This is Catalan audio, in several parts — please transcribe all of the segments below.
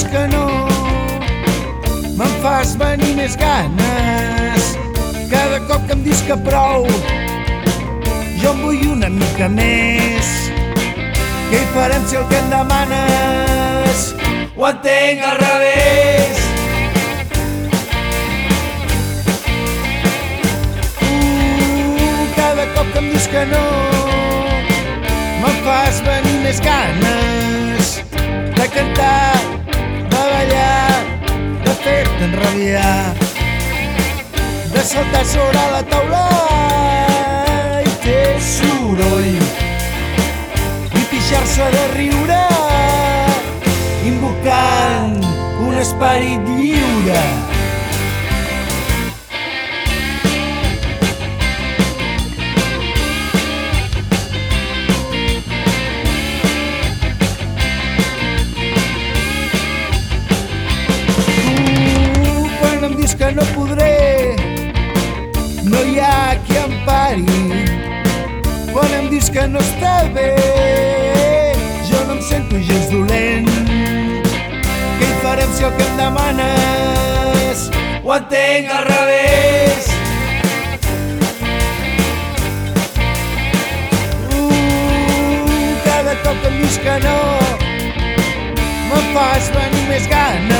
dius que no me'n fas venir més ganes. Cada cop que em dius que prou, jo en vull una mica més. Què hi farem si el que em demanes ho entenc al revés? Uh, cada cop que em dius que no me'n fas venir més ganes de cantar, de fer-te enrabiar, de saltar sobre la taula i fer soroll i pixar-se de riure invocant un esperit lliure. Dius que no podré, no hi ha qui em pari. Quan em dius que no està bé, jo no em sento gens dolent. Què hi farem si el que em demanes ho entenc al revés? Uh, cada cop que em dius que no me'n fas venir més ganes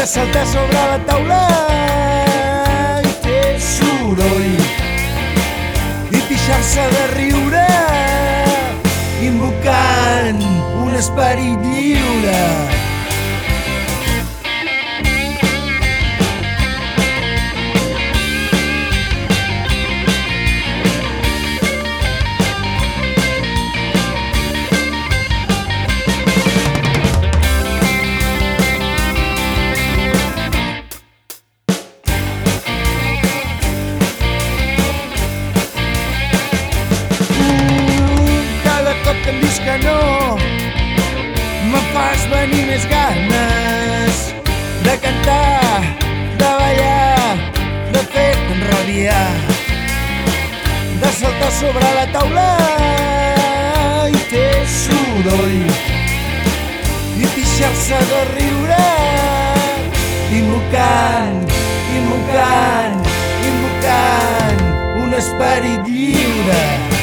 de saltar sobre la taula i fer soroll i pixar-se de riure invocant un esperit lliure. Que em dius que no me fas venir més ganes de cantar, de ballar, de fer-te enrabiar, de saltar sobre la taula i fer soroll i pixar-se de riure invocant, invocant, invocant un esperit lliure.